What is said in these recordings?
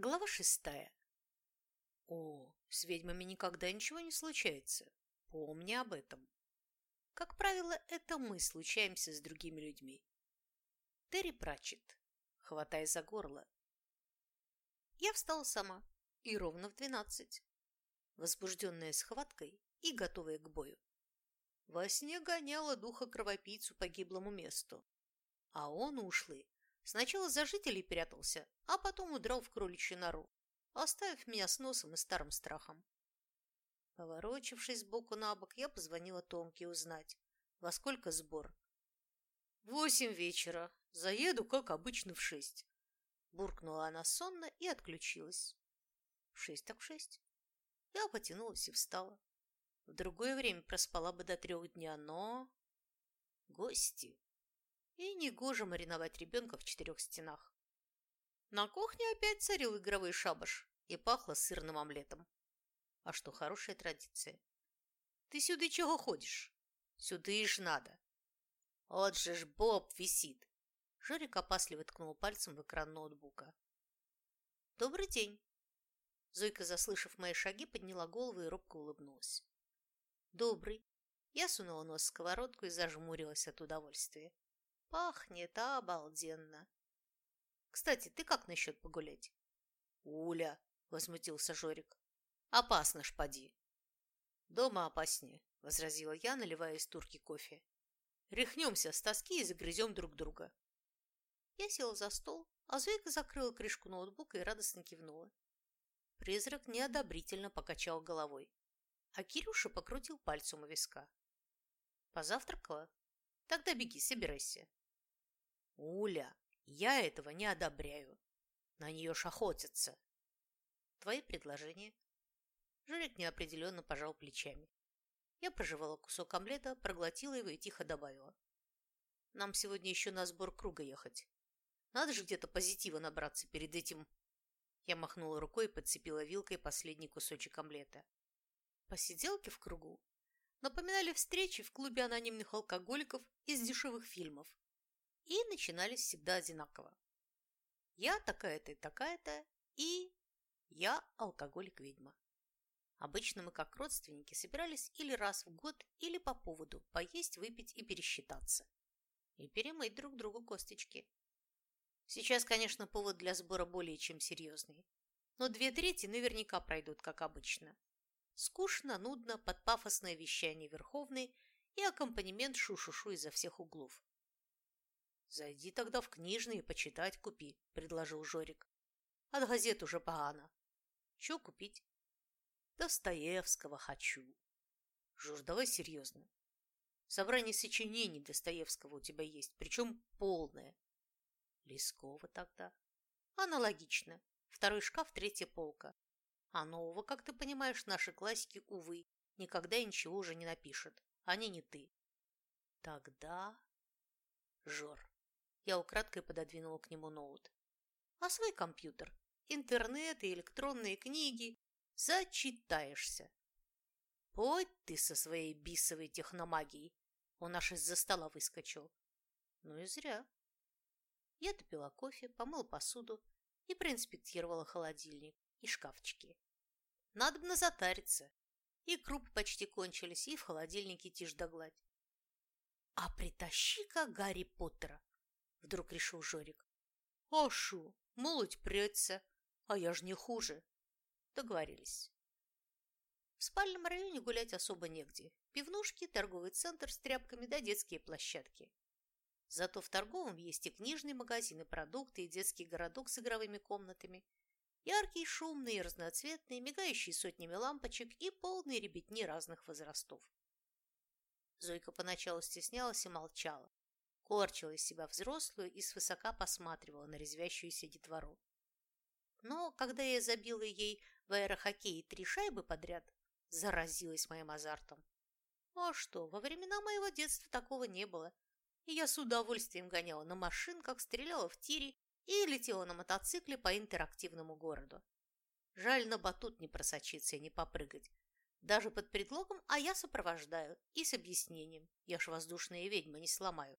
Глава шестая. О, с ведьмами никогда ничего не случается. Помни об этом. Как правило, это мы случаемся с другими людьми. Терри Пратчетт, хватая за горло. Я встала сама, и ровно в двенадцать, возбужденная схваткой и готовая к бою. Во сне гоняла духа кровопийцу погиблому месту, а он, ушлый, сначала за жителей прятался, а потом удрал в кроличью нору, оставив меня с носом и старым страхом. Поворочившись сбоку на бок, я позвонила Томке узнать, во сколько сбор. «Восемь вечера. Заеду, как обычно, в шесть». Буркнула она сонно и отключилась. Шесть так шесть. Я потянулась и встала. В другое время проспала бы до трех дня, но... Гости. И негоже мариновать ребенка в четырех стенах. На кухне опять царил игровой шабаш и пахло сырным омлетом. А что, хорошая традиция. Ты сюда чего ходишь? Сюда и ж надо. Вот же ж Боб висит. Жорик опасливо ткнул пальцем в экран ноутбука. Добрый день. Зойка, заслышав мои шаги, подняла голову и робко улыбнулась. Добрый. Я сунула нос в сковородку и зажмурилась от удовольствия. Пахнет обалденно. Кстати, ты как насчет погулять? Уля, возмутился Жорик. Опасно ж, поди. Дома опаснее, возразила я, наливая из турки кофе. Рехнемся с тоски и загрызем друг друга. Я села за стол, а Зойка закрыла крышку ноутбука и радостно кивнула. Призрак неодобрительно покачал головой, а Кирюша покрутил пальцем у виска. Позавтракала? Тогда беги, собирайся. Уля, я этого не одобряю. На нее ж охотятся. Твои предложения? Жорик неопределенно пожал плечами. Я прожевала кусок омлета, проглотила его и тихо добавила. Нам сегодня еще на сбор круга ехать. Надо же где-то позитива набраться перед этим. Я махнула рукой и подцепила вилкой последний кусочек омлета. Посиделки в кругу напоминали встречи в клубе анонимных алкоголиков из дешевых фильмов и начинались всегда одинаково. Я такая-то и такая-то, и я алкоголик-ведьма. Обычно мы, как родственники, собирались или раз в год, или по поводу поесть, выпить и пересчитаться. И перемыть друг другу косточки. Сейчас, конечно, повод для сбора более чем серьезный. Но две трети наверняка пройдут, как обычно. Скучно, нудно, под пафосное вещание Верховной и аккомпанемент шу-шу-шу изо всех углов. «Зайди тогда в книжные, почитать купи», – предложил Жорик. «От газет уже погано. Че купить?» Достоевского хочу. Жуж, давай серьезно. Собрание сочинений Достоевского у тебя есть, причем полное. Лескова тогда. Аналогично. Второй шкаф, третья полка. А нового, как ты понимаешь, наши классики, увы, никогда и ничего уже не напишут. Они не ты. Тогда... Жор. Я украдкой пододвинула к нему ноут. А свой компьютер? Интернет и электронные книги Зачитаешься. Подь ты со своей бисовой техномагией. Он аж из-за стола выскочил. Ну и зря. Я допила кофе, помыла посуду и проинспектировала холодильник и шкафчики. Надо бы затариться. И крупы почти кончились, и в холодильнике тишь да гладь. А притащи-ка Гарри Поттера, вдруг решил Жорик. Ашу, молоть прется, а я ж не хуже. Договорились. В спальном районе гулять особо негде. Пивнушки, торговый центр с тряпками да детские площадки. Зато в торговом есть и книжные магазины, продукты, и детский городок с игровыми комнатами. Яркие, шумные, разноцветные, мигающие сотнями лампочек и полные ребятни разных возрастов. Зойка поначалу стеснялась и молчала, корчила из себя взрослую и свысока посматривала на резвящуюся детвору. Но когда я забила ей в аэрохоккее три шайбы подряд, заразилась моим азартом. А что, во времена моего детства такого не было. И я с удовольствием гоняла на машинках, стреляла в тире и летела на мотоцикле по интерактивному городу. Жаль, на батут не просочиться и не попрыгать. Даже под предлогом «а я сопровождаю» и с объяснением «я ж воздушная ведьма, не сломаю».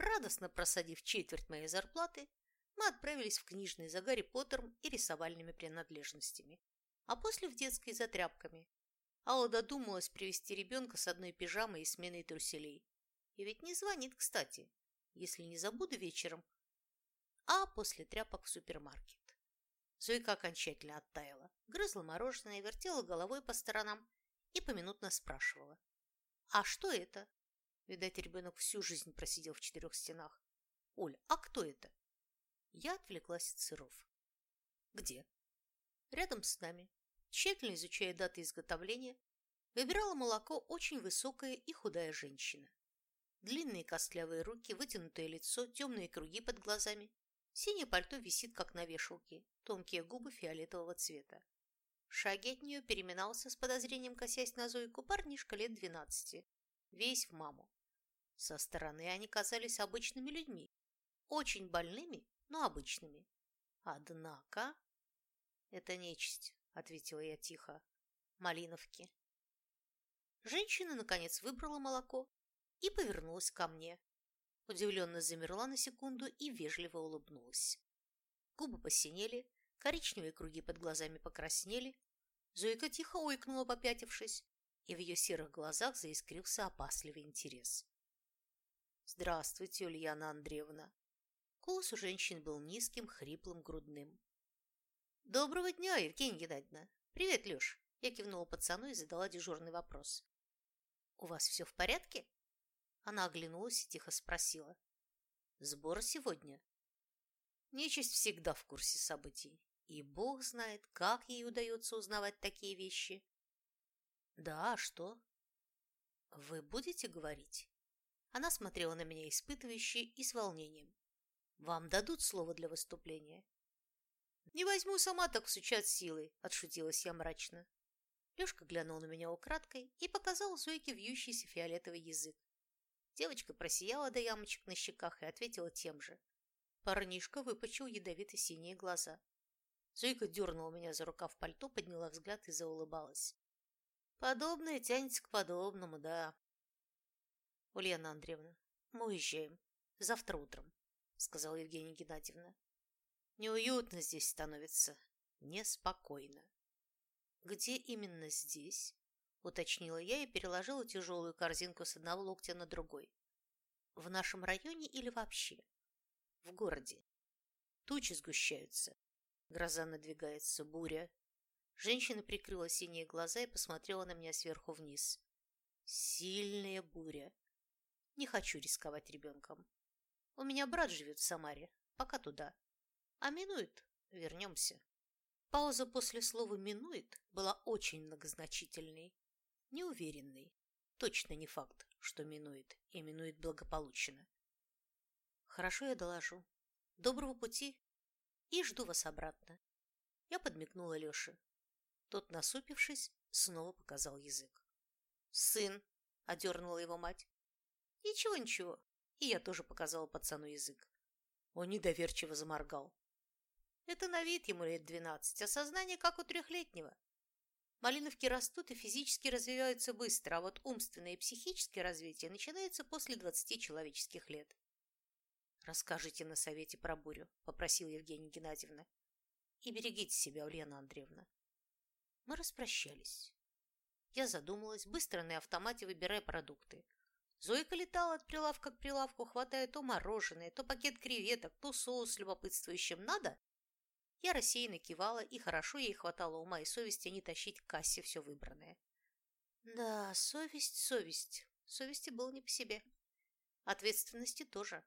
Радостно просадив четверть моей зарплаты, мы отправились в книжный за Гарри Поттером и рисовальными принадлежностями, а после в детской за тряпками. Алла додумалась привести ребенка с одной пижамой и сменой труселей. И ведь не звонит, кстати, если не забуду вечером, а после тряпок в супермаркет. Зойка окончательно оттаяла, грызла мороженое, вертела головой по сторонам и поминутно спрашивала. «А что это?» Видать, ребенок всю жизнь просидел в четырех стенах. «Оль, а кто это?» Я отвлеклась от сыров. «Где?» «Рядом с нами». Тщательно изучая даты изготовления, выбирала молоко очень высокая и худая женщина. Длинные костлявые руки, вытянутое лицо, темные круги под глазами. Синее пальто висит, как на вешалке, тонкие губы фиолетового цвета. Шаги от нее переминался с подозрением, косясь на Зойку, парнишка лет двенадцати, весь в маму. Со стороны они казались обычными людьми, очень больными, но обычными. Однако... «Это нечисть», — ответила я тихо. «Малиновки». Женщина, наконец, выбрала молоко и повернулась ко мне. Удивленно замерла на секунду и вежливо улыбнулась. Губы посинели, коричневые круги под глазами покраснели. Зойка тихо ойкнула, попятившись, и в ее серых глазах заискрился опасливый интерес. «Здравствуйте, Ульяна Андреевна!» Голос у женщин был низким, хриплым, грудным. «Доброго дня, Евгения Геннадьевна! Привет, Леш!» Я кивнула пацану и задала дежурный вопрос. «У вас все в порядке?» Она оглянулась и тихо спросила. «Сбор сегодня?» Нечисть всегда в курсе событий, и бог знает, как ей удается узнавать такие вещи. «Да, а что?» «Вы будете говорить?» Она смотрела на меня испытывающе и с волнением. Вам дадут слово для выступления? Не возьму сама так всучат силой, отшутилась я мрачно. Лёшка глянул на меня украдкой и показал Зойке вьющийся фиолетовый язык. Девочка просияла до ямочек на щеках и ответила тем же. Парнишка выпучил ядовито-синие глаза. Зойка дернула меня за рукав пальто, подняла взгляд и заулыбалась. Подобное тянется к подобному, да. Ульяна Андреевна, мы уезжаем. Завтра утром сказала Евгения Геннадьевна. Неуютно здесь становится, неспокойно. Где именно здесь? Уточнила я и переложила тяжелую корзинку с одного локтя на другой. В нашем районе или вообще? В городе. Тучи сгущаются. Гроза надвигается, буря. Женщина прикрыла синие глаза и посмотрела на меня сверху вниз. Сильная буря. Не хочу рисковать ребенком. У меня брат живет в Самаре, пока туда. А минует, вернемся. Пауза после слова «минует» была очень многозначительной, неуверенной. Точно не факт, что минует, и минует благополучно. Хорошо, я доложу. Доброго пути и жду вас обратно. Я подмигнула Лёше. Тот, насупившись, снова показал язык. «Сын!» — одернула его мать. «Ничего, ничего, и я тоже показала пацану язык. Он недоверчиво заморгал. Это на вид ему лет двенадцать, а сознание как у трехлетнего. Малиновки растут и физически развиваются быстро, а вот умственное и психическое развитие начинается после двадцати человеческих лет. «Расскажите на совете про бурю», — попросила Евгения Геннадьевна. «И берегите себя, Ульяна Андреевна». Мы распрощались. Я задумалась, быстро на автомате выбирая продукты. Зойка летала от прилавка к прилавку, хватая то мороженое, то пакет креветок, то соус с любопытствующим «надо?». Я рассеянно кивала, и хорошо ей хватало ума и совести не тащить к кассе все выбранное. Да, совесть, совесть. Совести было не по себе. Ответственности тоже.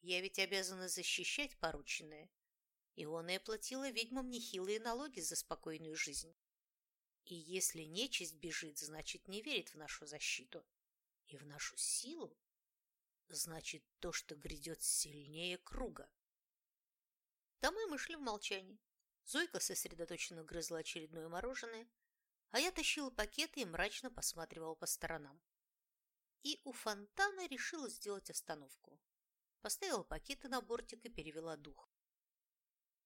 Я ведь обязана защищать порученное. И он и оплатила ведьмам нехилые налоги за спокойную жизнь. И если нечисть бежит, значит, не верит в нашу защиту и в нашу силу, значит, то, что грядет сильнее круга. Домой мы шли в молчании. Зойка сосредоточенно грызла очередное мороженое, а я тащила пакеты и мрачно посматривала по сторонам. И у фонтана решила сделать остановку. Поставила пакеты на бортик и перевела дух.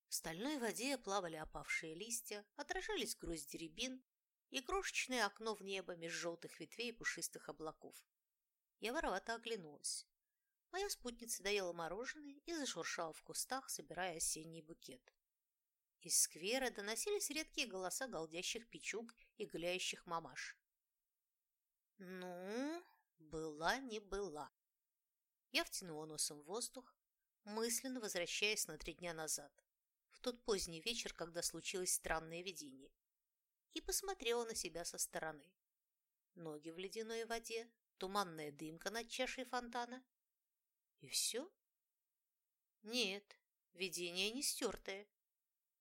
В стальной воде плавали опавшие листья, отражались грозди рябин и крошечное окно в небо меж желтых ветвей и пушистых облаков. Я воровато оглянулась. Моя спутница доела мороженое и зашуршала в кустах, собирая осенний букет. Из сквера доносились редкие голоса голдящих печуг и гуляющих мамаш. Ну, была не была. Я втянула носом в воздух, мысленно возвращаясь на три дня назад, в тот поздний вечер, когда случилось странное видение, и посмотрела на себя со стороны. Ноги в ледяной воде, туманная дымка над чашей фонтана. И все? Нет, видение не стертое.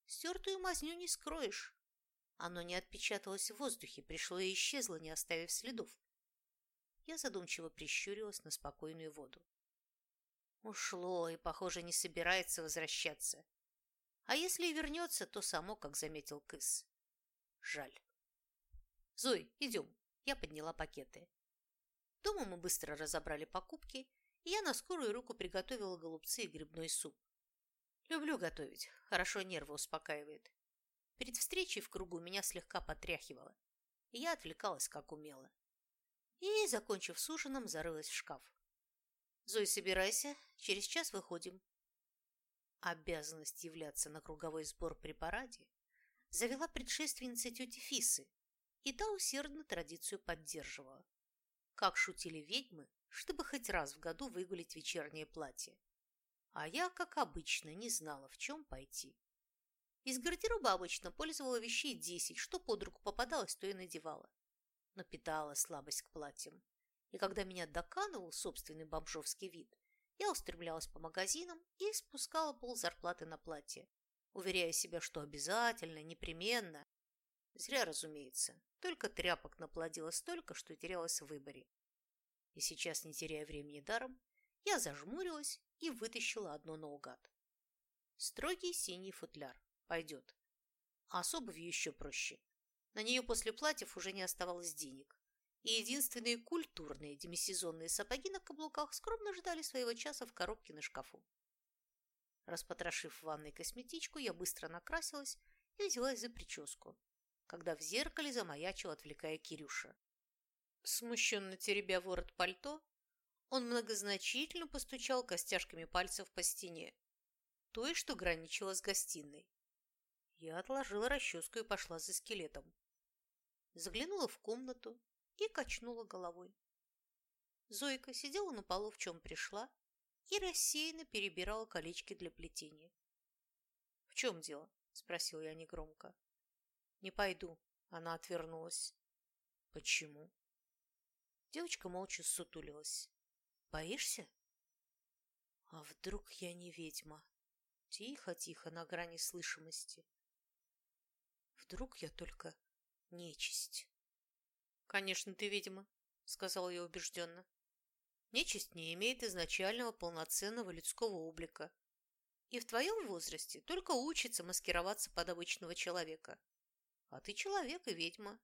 Стертую мазню не скроешь. Оно не отпечаталось в воздухе, пришло и исчезло, не оставив следов. Я задумчиво прищурилась на спокойную воду. Ушло и, похоже, не собирается возвращаться. А если и вернется, то само, как заметил Кыс. Жаль. Зой, идем. Я подняла пакеты. Дома мы быстро разобрали покупки, и я на скорую руку приготовила голубцы и грибной суп. Люблю готовить, хорошо нервы успокаивает. Перед встречей в кругу меня слегка потряхивало, и я отвлекалась, как умела. И, закончив с ужином, зарылась в шкаф. «Зой, собирайся, через час выходим». Обязанность являться на круговой сбор при параде завела предшественница тети Фисы, и та усердно традицию поддерживала. Как шутили ведьмы, чтобы хоть раз в году выгулить вечернее платье. А я, как обычно, не знала, в чем пойти. Из гардероба обычно пользовала вещей десять, что под руку попадалось, то и надевала. Но питала слабость к платьям и когда меня доканывал собственный бомжовский вид, я устремлялась по магазинам и спускала пол зарплаты на платье, уверяя себя, что обязательно, непременно. Зря, разумеется, только тряпок наплодила столько, что терялась в выборе. И сейчас, не теряя времени даром, я зажмурилась и вытащила одно наугад. Строгий синий футляр. Пойдет. А с обувью еще проще. На нее после платьев уже не оставалось денег и единственные культурные демисезонные сапоги на каблуках скромно ждали своего часа в коробке на шкафу. Распотрошив в ванной косметичку, я быстро накрасилась и взялась за прическу, когда в зеркале замаячил, отвлекая Кирюша. Смущенно теребя ворот пальто, он многозначительно постучал костяшками пальцев по стене, той, что граничила с гостиной. Я отложила расческу и пошла за скелетом. Заглянула в комнату и качнула головой. Зойка сидела на полу, в чем пришла, и рассеянно перебирала колечки для плетения. «В чем дело?» – спросил я негромко. «Не пойду», – она отвернулась. «Почему?» Девочка молча сутулилась. «Боишься?» «А вдруг я не ведьма?» Тихо-тихо, на грани слышимости. «Вдруг я только нечисть?» «Конечно, ты ведьма», — сказал я убежденно. «Нечисть не имеет изначального полноценного людского облика. И в твоем возрасте только учится маскироваться под обычного человека. А ты человек и ведьма».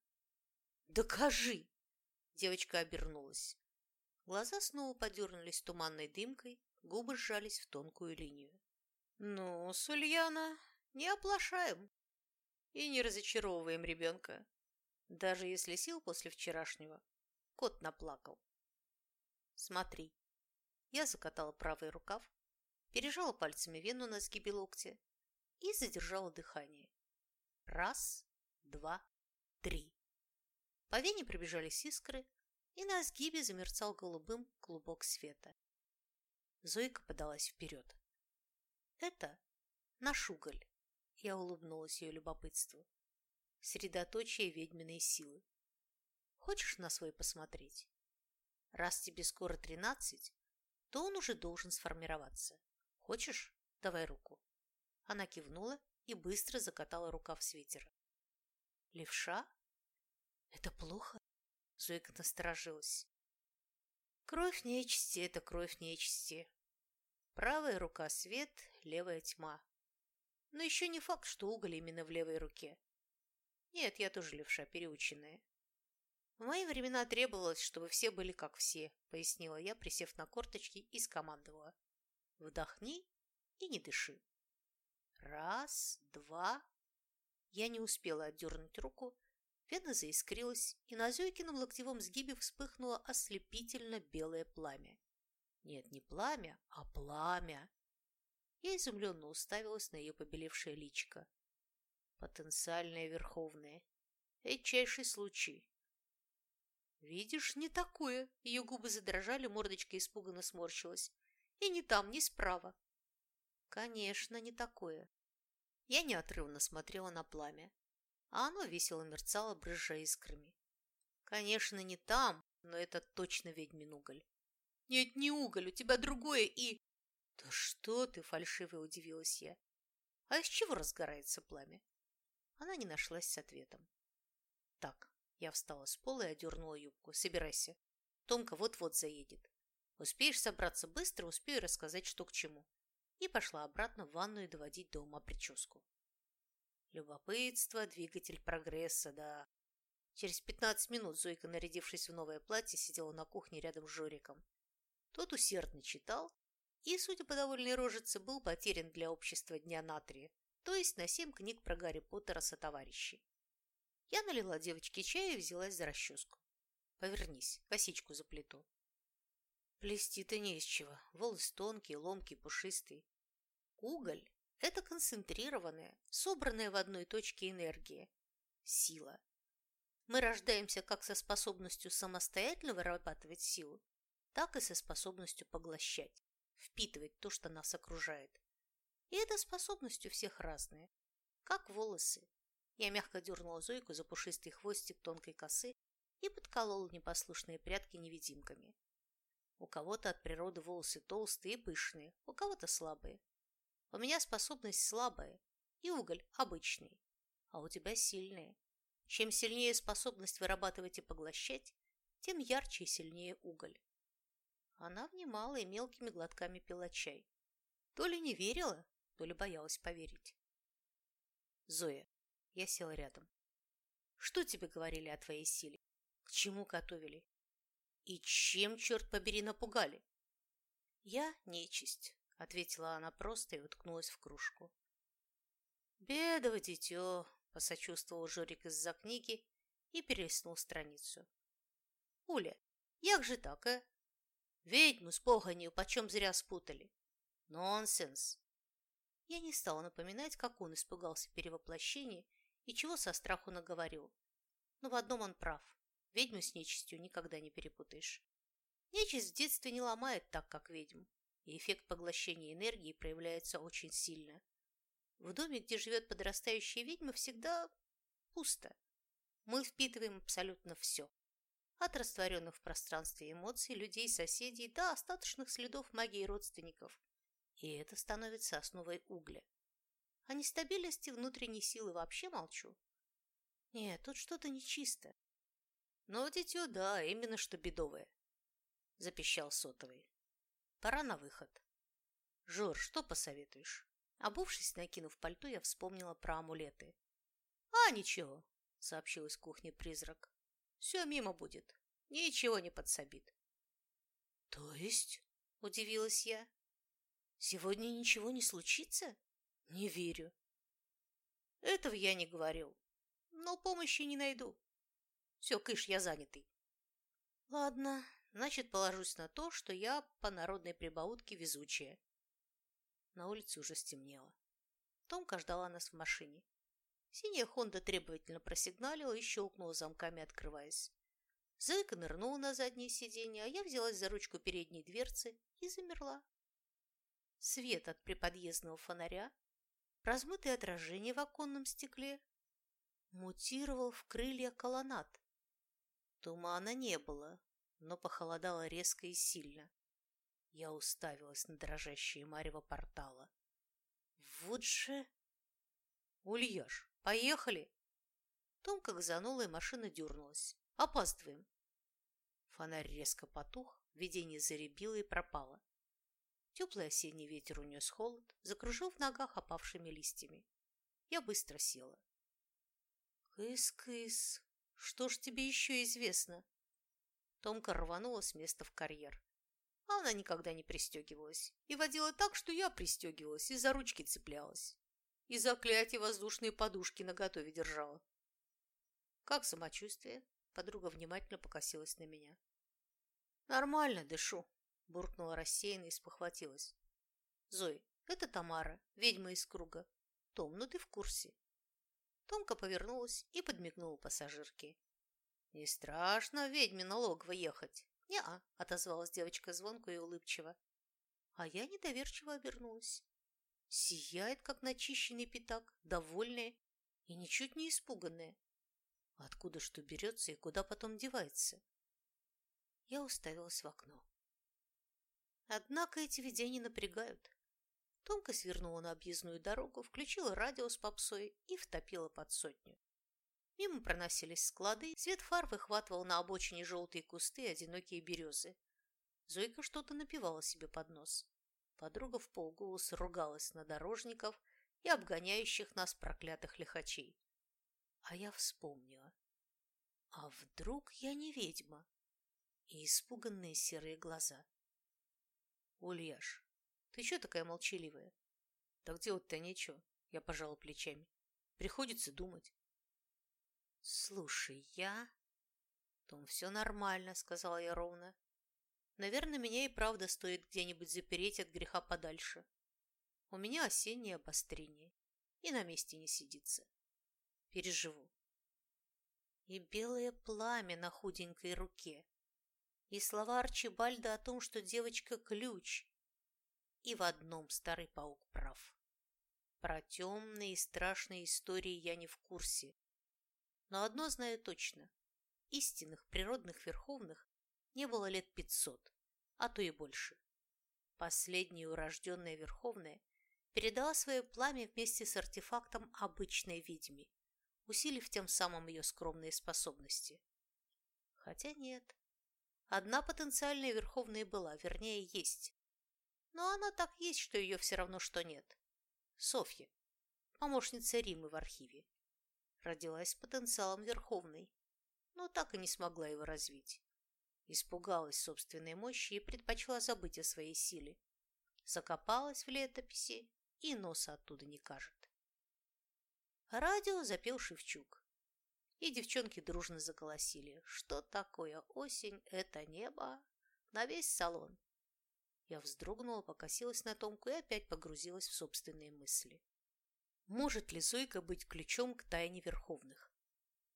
«Докажи!» Девочка обернулась. Глаза снова подернулись туманной дымкой, губы сжались в тонкую линию. «Ну, Сульяна, не оплошаем и не разочаровываем ребенка. Даже если сил после вчерашнего, кот наплакал. Смотри. Я закатала правый рукав, пережала пальцами вену на сгибе локтя и задержала дыхание. Раз, два, три. По вене пробежались искры, и на сгибе замерцал голубым клубок света. Зойка подалась вперед. «Это наш уголь», — я улыбнулась ее любопытству средоточие ведьминой силы. Хочешь на свой посмотреть? Раз тебе скоро тринадцать, то он уже должен сформироваться. Хочешь? Давай руку. Она кивнула и быстро закатала рукав свитера. Левша? Это плохо? Зойка насторожилась. Кровь нечисти – это кровь нечисти. Правая рука – свет, левая – тьма. Но еще не факт, что уголь именно в левой руке. Нет, я тоже левша, переученная. В мои времена требовалось, чтобы все были как все, пояснила я, присев на корточки и скомандовала. Вдохни и не дыши. Раз, два. Я не успела отдернуть руку, вена заискрилась, и на Зойкином локтевом сгибе вспыхнуло ослепительно белое пламя. Нет, не пламя, а пламя. Я изумленно уставилась на ее побелевшее личико. Потенциальное верховное. Редчайший случай. Видишь, не такое. Ее губы задрожали, мордочка испуганно сморщилась. И ни там, ни справа. Конечно, не такое. Я неотрывно смотрела на пламя, а оно весело мерцало, брызжа искрами. Конечно, не там, но это точно ведьмин уголь. Нет, не уголь, у тебя другое и... Да что ты, фальшиво удивилась я. А из чего разгорается пламя? Она не нашлась с ответом. Так, я встала с пола и одернула юбку. Собирайся. Томка вот-вот заедет. Успеешь собраться быстро, успею рассказать, что к чему. И пошла обратно в ванную доводить до ума прическу. Любопытство – двигатель прогресса, да. Через пятнадцать минут Зойка, нарядившись в новое платье, сидела на кухне рядом с Жориком. Тот усердно читал и, судя по довольной рожице, был потерян для общества дня на три, то есть на семь книг про Гарри Поттера со товарищей. Я налила девочке чая и взялась за расческу. Повернись, косичку заплету. Плести-то не из чего. Волос тонкий, ломкий, пушистый. Уголь – это концентрированная, собранная в одной точке энергия. Сила. Мы рождаемся как со способностью самостоятельно вырабатывать силу, так и со способностью поглощать, впитывать то, что нас окружает. И эта способность у всех разная, как волосы. Я мягко дернула Зойку за пушистый хвостик тонкой косы и подколола непослушные прядки невидимками. У кого-то от природы волосы толстые и пышные, у кого-то слабые. У меня способность слабая и уголь обычный, а у тебя сильная. Чем сильнее способность вырабатывать и поглощать, тем ярче и сильнее уголь. Она внимала и мелкими глотками пила чай. То ли не верила, то ли боялась поверить. Зоя, я села рядом. Что тебе говорили о твоей силе? К чему готовили? И чем, черт побери, напугали? Я нечисть, ответила она просто и уткнулась в кружку. Бедово дитё, посочувствовал Жорик из-за книги и перелистнул страницу. Уля, як же так, а? Ведьму с погонью почем зря спутали. Нонсенс. Я не стала напоминать, как он испугался перевоплощения и чего со страху наговорил. Но в одном он прав. Ведьму с нечистью никогда не перепутаешь. Нечисть в детстве не ломает так, как ведьм, и эффект поглощения энергии проявляется очень сильно. В доме, где живет подрастающая ведьма, всегда пусто. Мы впитываем абсолютно все. От растворенных в пространстве эмоций, людей, соседей до остаточных следов магии родственников. И это становится основой угля. О нестабильности внутренней силы вообще молчу. Нет, тут что-то нечисто. Но дитё, да, именно что бедовое. Запищал сотовый. Пора на выход. Жор, что посоветуешь? Обувшись, накинув пальто, я вспомнила про амулеты. А, ничего, сообщил из кухни призрак. Все мимо будет. Ничего не подсобит. То есть? Удивилась я. Сегодня ничего не случится? Не верю. Этого я не говорил. Но помощи не найду. Все, кыш, я занятый. Ладно, значит, положусь на то, что я по народной прибаутке везучая. На улице уже стемнело. Томка ждала нас в машине. Синяя Хонда требовательно просигналила и щелкнула замками, открываясь. Зайка нырнула на заднее сиденье, а я взялась за ручку передней дверцы и замерла. Свет от приподъездного фонаря, размытые отражения в оконном стекле, мутировал в крылья колоннад. Тумана не было, но похолодало резко и сильно. Я уставилась на дрожащие марево портала. Вот же... Ульяш, поехали! Томка газанула, и машина дернулась. Опаздываем. Фонарь резко потух, видение заребило и пропало. Теплый осенний ветер унес холод, закружил в ногах опавшими листьями. Я быстро села. «Кыс-кыс!» Что ж тебе еще известно? Томка рванула с места в карьер. А она никогда не пристегивалась. И водила так, что я пристегивалась и за ручки цеплялась. И заклятие воздушные подушки наготове держала. Как самочувствие? Подруга внимательно покосилась на меня. Нормально, дышу. Буркнула рассеянно и спохватилась. Зой, это Тамара, ведьма из круга. Том, ну ты в курсе. Томка повернулась и подмигнула пассажирке. «Не страшно ведьме на логово ехать?» «Не-а», — отозвалась девочка звонко и улыбчиво. А я недоверчиво обернулась. Сияет, как начищенный пятак, довольная и ничуть не испуганная. Откуда что берется и куда потом девается? Я уставилась в окно. Однако эти видения напрягают. Томка свернула на объездную дорогу, включила радио с попсой и втопила под сотню. Мимо проносились склады, свет фар выхватывал на обочине желтые кусты и одинокие березы. Зойка что-то напевала себе под нос. Подруга в полголоса ругалась на дорожников и обгоняющих нас проклятых лихачей. А я вспомнила. А вдруг я не ведьма? И испуганные серые глаза. Ульяш, ты что такая молчаливая? Так делать-то нечего, я пожала плечами. Приходится думать. Слушай, я... Том, все нормально, сказала я ровно. Наверное, меня и правда стоит где-нибудь запереть от греха подальше. У меня осеннее обострение, и на месте не сидится. Переживу. И белое пламя на худенькой руке, и слова Арчибальда о том, что девочка – ключ, и в одном старый паук прав. Про темные и страшные истории я не в курсе. Но одно знаю точно. Истинных природных верховных не было лет пятьсот, а то и больше. Последняя урожденная верховная передала свое пламя вместе с артефактом обычной ведьме, усилив тем самым ее скромные способности. Хотя нет. Одна потенциальная верховная была, вернее, есть. Но она так есть, что ее все равно что нет. Софья, помощница Римы в архиве. Родилась с потенциалом Верховной, но так и не смогла его развить. Испугалась собственной мощи и предпочла забыть о своей силе. Закопалась в летописи и носа оттуда не кажет. Радио запел Шевчук. И девчонки дружно заголосили. Что такое осень? Это небо. На весь салон. Я вздрогнула, покосилась на Томку и опять погрузилась в собственные мысли. Может ли Зойка быть ключом к тайне Верховных?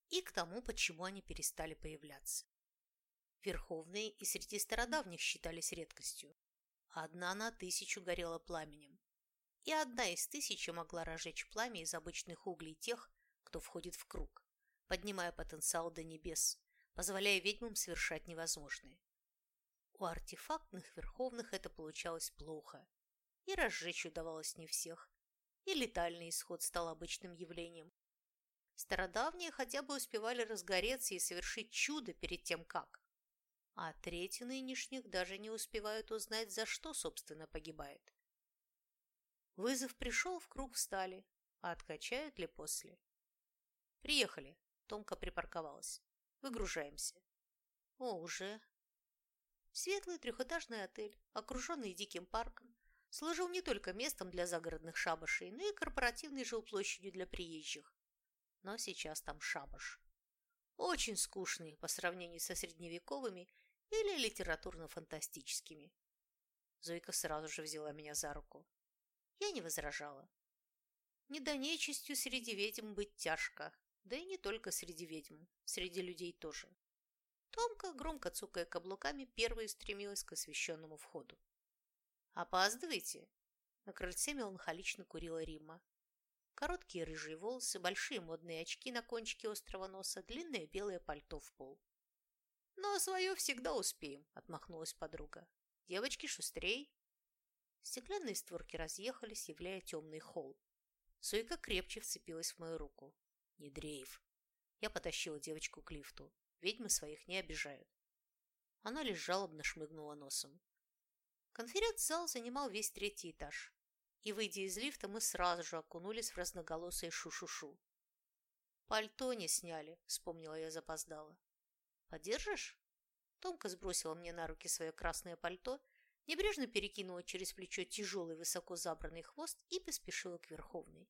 И к тому, почему они перестали появляться. Верховные и среди стародавних считались редкостью. Одна на тысячу горела пламенем. И одна из тысячи могла разжечь пламя из обычных углей тех, кто входит в круг, поднимая потенциал до небес, позволяя ведьмам совершать невозможное. У артефактных верховных это получалось плохо, и разжечь удавалось не всех, и летальный исход стал обычным явлением. Стародавние хотя бы успевали разгореться и совершить чудо перед тем, как. А трети нынешних даже не успевают узнать, за что, собственно, погибает. Вызов пришел, в круг встали, а откачают ли после? Приехали. Томка припарковалась. Выгружаемся. О, уже. Светлый трехэтажный отель, окруженный диким парком, служил не только местом для загородных шабашей, но и корпоративной жилплощадью для приезжих. Но сейчас там шабаш. Очень скучный по сравнению со средневековыми или литературно-фантастическими. Зойка сразу же взяла меня за руку. Я не возражала. Не до среди ведьм быть тяжко, да и не только среди ведьм, среди людей тоже. Томка, громко цукая каблуками, первой стремилась к освещенному входу. «Опаздывайте!» На крыльце меланхолично курила Римма. Короткие рыжие волосы, большие модные очки на кончике острого носа, длинное белое пальто в пол. «Но свое всегда успеем», — отмахнулась подруга. «Девочки, шустрей!» Стеклянные створки разъехались, являя темный холл. Сойка крепче вцепилась в мою руку. «Не дрейф!» Я потащила девочку к лифту. Ведьмы своих не обижают. Она лишь жалобно шмыгнула носом. Конференц-зал занимал весь третий этаж. И, выйдя из лифта, мы сразу же окунулись в разноголосое шу-шу-шу. «Пальто не сняли», — вспомнила я запоздала. «Подержишь?» Томка сбросила мне на руки свое красное пальто, небрежно перекинула через плечо тяжелый высоко забранный хвост и поспешила к Верховной.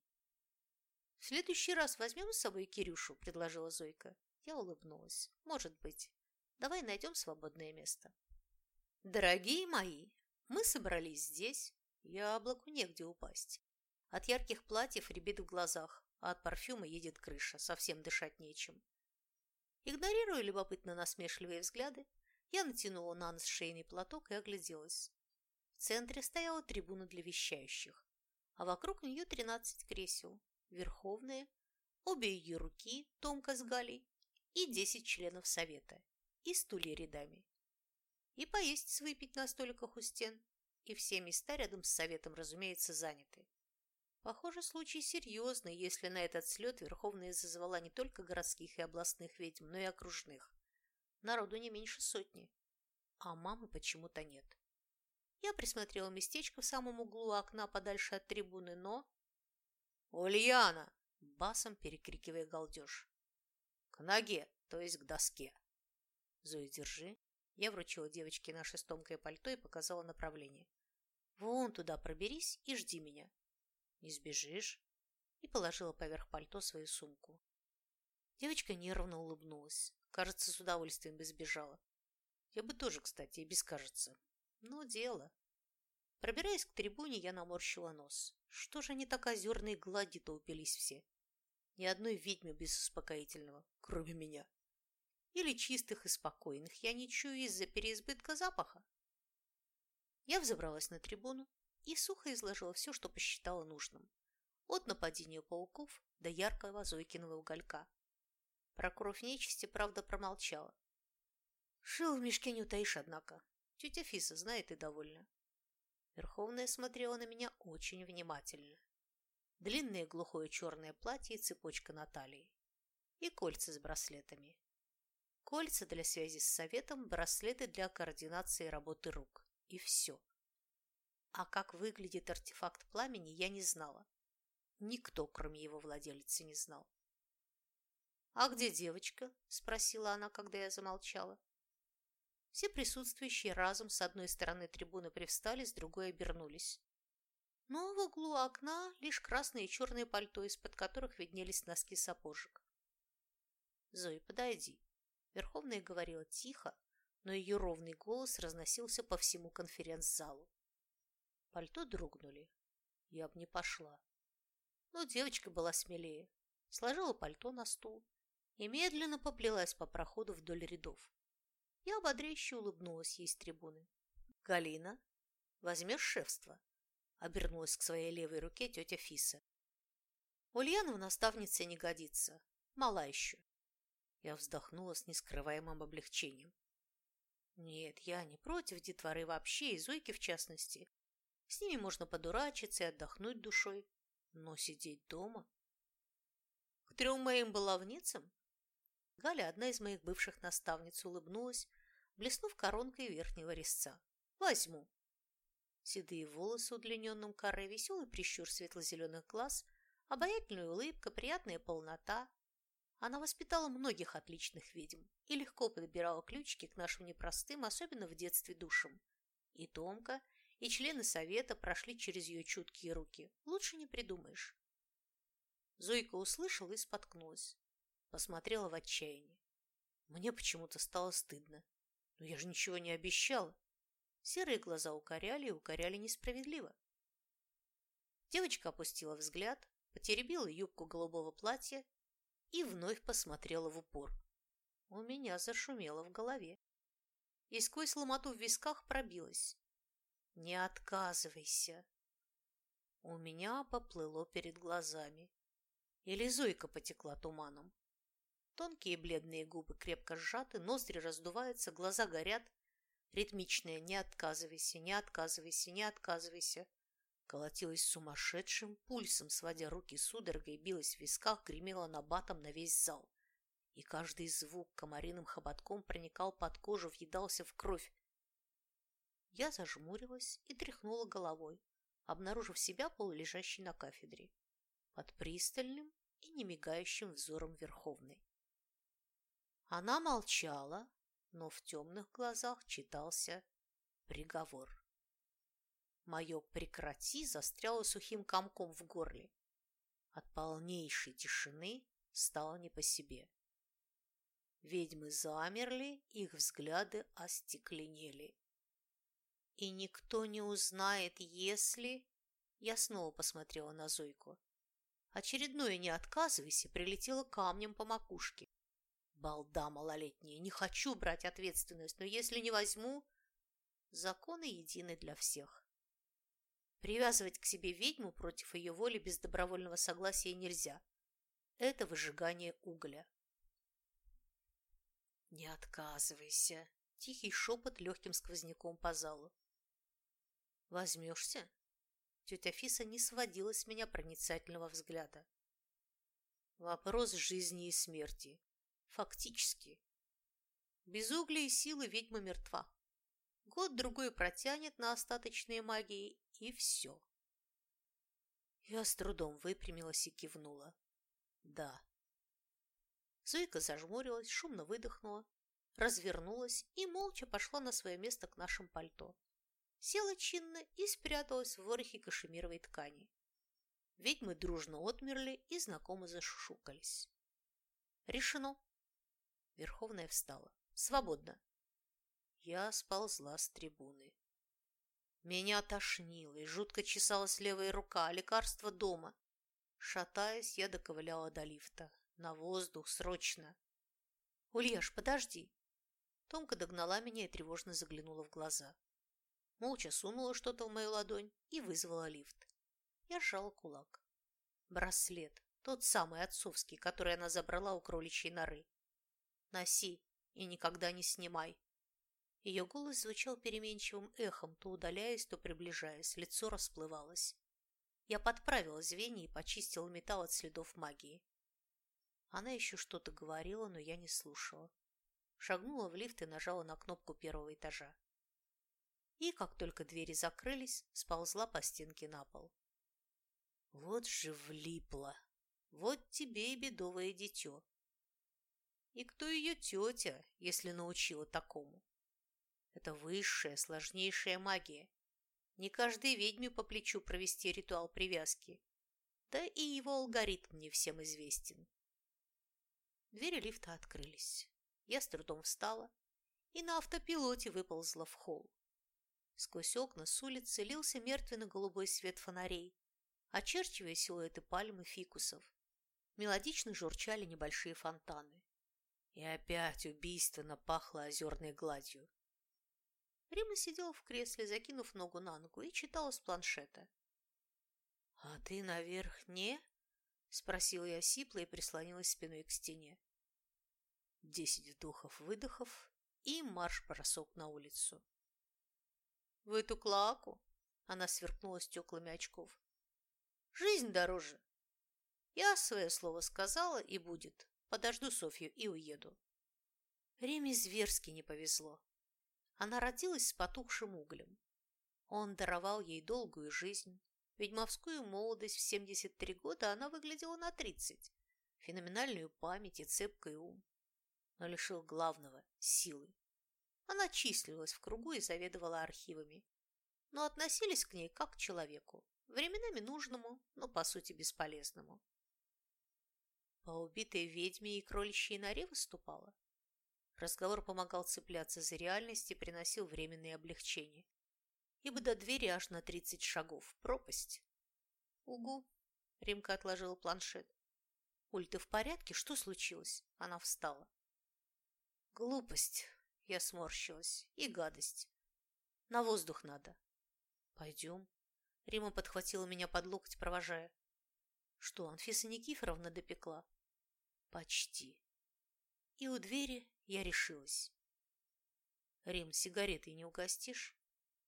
«В следующий раз возьмем с собой Кирюшу», — предложила Зойка. Я улыбнулась. «Может быть. Давай найдем свободное место». Дорогие мои, мы собрались здесь. Яблоку негде упасть. От ярких платьев рябит в глазах, а от парфюма едет крыша, совсем дышать нечем. Игнорируя любопытно насмешливые взгляды, я натянула на нос шейный платок и огляделась. В центре стояла трибуна для вещающих, а вокруг нее тринадцать кресел, верховные, обе ее руки, Томка с Галей, и десять членов совета, и стулья рядами. И поесть выпить на столиках у стен, и все места рядом с советом, разумеется, заняты. Похоже, случай серьезный, если на этот слет Верховная зазвала не только городских и областных ведьм, но и окружных. Народу не меньше сотни. А мамы почему-то нет. Я присмотрела местечко в самом углу окна подальше от трибуны, но... «Ульяна!» – басом перекрикивая галдеж. «К ноге, то есть к доске!» «Зоя, держи!» Я вручила девочке наше стомкое пальто и показала направление. «Вон туда проберись и жди меня. Не сбежишь?» И положила поверх пальто свою сумку. Девочка нервно улыбнулась. Кажется, с удовольствием бы сбежала. Я бы тоже, кстати, и без кажется. Но дело. Пробираясь к трибуне, я наморщила нос. Что же они так озерные глади-то упились все? Ни одной ведьмы без успокоительного, кроме меня. Или чистых и спокойных я не чую из-за переизбытка запаха. Я взобралась на трибуну и сухо изложила все, что посчитала нужным. От нападения пауков до яркого Зойкиного уголька. Про кровь нечисти, правда, промолчала. Шил в мешке не утаишь, однако. Тетя Фиса знает и довольна. Верховная смотрела на меня очень внимательно. Длинное глухое черное платье и цепочка на талии. И кольца с браслетами. Кольца для связи с советом, браслеты для координации работы рук. И все. А как выглядит артефакт пламени, я не знала. Никто, кроме его владелицы, не знал. «А где девочка?» – спросила она, когда я замолчала. Все присутствующие разом с одной стороны трибуны привстали, с другой обернулись. Но в углу окна лишь красное и черное пальто, из-под которых виднелись носки сапожек. «Зоя, подойди», Верховная говорила тихо, но ее ровный голос разносился по всему конференц-залу. Пальто дрогнули. Я бы не пошла. Но девочка была смелее. Сложила пальто на стул и медленно поплелась по проходу вдоль рядов. Я ободряюще улыбнулась ей с трибуны. «Галина, возьмешь шефство?» Обернулась к своей левой руке тетя Фиса. «Ульяна в наставнице не годится. Мала еще. Я вздохнула с нескрываемым облегчением. Нет, я не против детворы вообще, и Зойки в частности. С ними можно подурачиться и отдохнуть душой. Но сидеть дома? К трем моим баловницам? Галя, одна из моих бывших наставниц, улыбнулась, блеснув коронкой верхнего резца. Возьму. Седые волосы удлиненным каре, веселый прищур светло-зеленых глаз, обаятельная улыбка, приятная полнота, она воспитала многих отличных ведьм и легко подбирала ключики к нашим непростым, особенно в детстве, душам. И Томка, и члены совета прошли через ее чуткие руки. Лучше не придумаешь. Зойка услышала и споткнулась. Посмотрела в отчаянии. Мне почему-то стало стыдно. Но я же ничего не обещала. Серые глаза укоряли и укоряли несправедливо. Девочка опустила взгляд, потеребила юбку голубого платья и вновь посмотрела в упор. У меня зашумело в голове. И сквозь ломоту в висках пробилась. «Не отказывайся!» У меня поплыло перед глазами. Или Зойка потекла туманом. Тонкие бледные губы крепко сжаты, ноздри раздуваются, глаза горят. Ритмичное «не отказывайся, не отказывайся, не отказывайся» колотилась сумасшедшим пульсом, сводя руки судорогой, билась в висках, гремела набатом на весь зал. И каждый звук комариным хоботком проникал под кожу, въедался в кровь. Я зажмурилась и тряхнула головой, обнаружив себя полулежащей на кафедре, под пристальным и немигающим взором Верховной. Она молчала, но в темных глазах читался приговор. Мое «прекрати» застряло сухим комком в горле. От полнейшей тишины стало не по себе. Ведьмы замерли, их взгляды остекленели. И никто не узнает, если... Я снова посмотрела на Зойку. Очередное «не отказывайся» прилетело камнем по макушке. Балда малолетняя, не хочу брать ответственность, но если не возьму... Законы едины для всех. Привязывать к себе ведьму против ее воли без добровольного согласия нельзя. Это выжигание угля. «Не отказывайся!» – тихий шепот легким сквозняком по залу. «Возьмешься?» Тетя Фиса не сводила с меня проницательного взгляда. Вопрос жизни и смерти. Фактически. Без угля и силы ведьма мертва. Год-другой протянет на остаточные магии, и все. Я с трудом выпрямилась и кивнула. Да. Зойка зажмурилась, шумно выдохнула, развернулась и молча пошла на свое место к нашим пальто. Села чинно и спряталась в ворохе кашемировой ткани. Ведьмы дружно отмерли и знакомо зашушукались. Решено. Верховная встала. Свободно. Я сползла с трибуны. Меня тошнило, и жутко чесалась левая рука, а лекарство дома. Шатаясь, я доковыляла до лифта. На воздух, срочно. «Ульяш, подожди!» Томка догнала меня и тревожно заглянула в глаза. Молча сунула что-то в мою ладонь и вызвала лифт. Я сжала кулак. Браслет, тот самый отцовский, который она забрала у кроличьей норы. Носи и никогда не снимай. Ее голос звучал переменчивым эхом, то удаляясь, то приближаясь, лицо расплывалось. Я подправила звенья и почистила металл от следов магии. Она еще что-то говорила, но я не слушала. Шагнула в лифт и нажала на кнопку первого этажа. И, как только двери закрылись, сползла по стенке на пол. Вот же влипла! Вот тебе и бедовое дитё. И кто ее тетя, если научила такому? Это высшая, сложнейшая магия. Не каждой ведьме по плечу провести ритуал привязки. Да и его алгоритм не всем известен. Двери лифта открылись. Я с трудом встала и на автопилоте выползла в холл. Сквозь окна с улицы лился мертвенно-голубой свет фонарей, очерчивая силуэты пальм и фикусов. Мелодично журчали небольшие фонтаны. И опять убийственно пахло озерной гладью. Рима сидела в кресле, закинув ногу на ногу, и читала с планшета. «А ты наверх не?» — спросила я сипло и прислонилась спиной к стене. Десять вдохов-выдохов и марш-бросок на улицу. «В эту клаку?» — она сверкнула стеклами очков. «Жизнь дороже. Я свое слово сказала, и будет. Подожду Софью и уеду». Реме зверски не повезло. Она родилась с потухшим углем. Он даровал ей долгую жизнь. Ведьмовскую молодость в 73 года она выглядела на 30. Феноменальную память и цепкий ум. Но лишил главного – силы. Она числилась в кругу и заведовала архивами. Но относились к ней как к человеку. Временами нужному, но по сути бесполезному. По убитой ведьме и кроличьей норе выступала. Разговор помогал цепляться за реальность и приносил временные облегчения. Ибо до двери аж на тридцать шагов. Пропасть. Угу. Римка отложила планшет. Уль, ты в порядке? Что случилось? Она встала. Глупость. Я сморщилась. И гадость. На воздух надо. Пойдем. Рима подхватила меня под локоть, провожая. Что, Анфиса Никифоровна допекла? Почти. И у двери я решилась. Рим, сигареты не угостишь?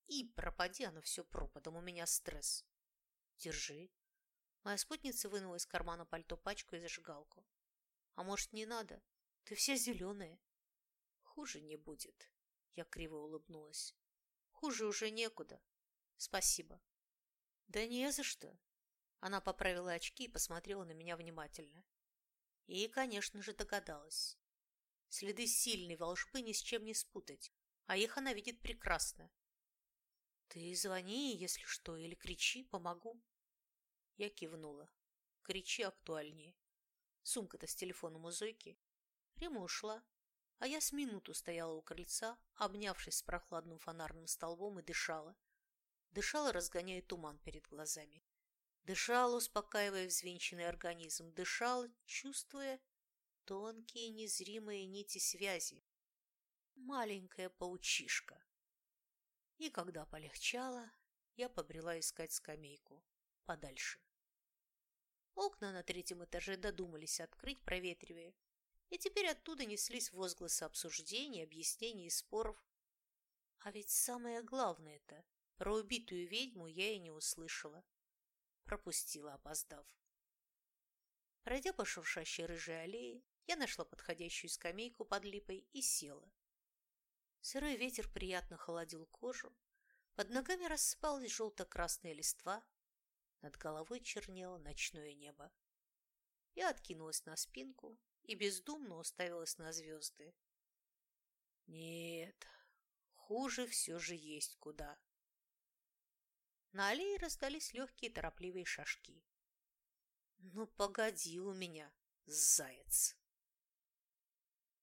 И пропади оно все пропадом, у меня стресс. Держи. Моя спутница вынула из кармана пальто пачку и зажигалку. А может, не надо? Ты вся зеленая. Хуже не будет. Я криво улыбнулась. Хуже уже некуда. Спасибо. Да не за что. Она поправила очки и посмотрела на меня внимательно. И, конечно же, догадалась. Следы сильной волшбы ни с чем не спутать, а их она видит прекрасно. Ты звони, если что, или кричи, помогу. Я кивнула. Кричи актуальнее. Сумка-то с телефоном у Зойки. Рима ушла, А я с минуту стояла у крыльца, обнявшись с прохладным фонарным столбом и дышала. Дышала, разгоняя туман перед глазами. Дышала, успокаивая взвинченный организм. Дышала, чувствуя тонкие незримые нити связи. Маленькая паучишка. И когда полегчало, я побрела искать скамейку подальше. Окна на третьем этаже додумались открыть, проветривая, и теперь оттуда неслись возгласы обсуждений, объяснений и споров. А ведь самое главное-то, про убитую ведьму я и не услышала. Пропустила, опоздав. Пройдя по шуршащей рыжей аллее, я нашла подходящую скамейку под липой и села. Сырой ветер приятно холодил кожу, под ногами рассыпалась желто-красная листва, над головой чернело ночное небо. Я откинулась на спинку и бездумно уставилась на звезды. Нет, хуже все же есть куда. На аллее раздались легкие торопливые шажки. «Ну, погоди у меня, заяц!»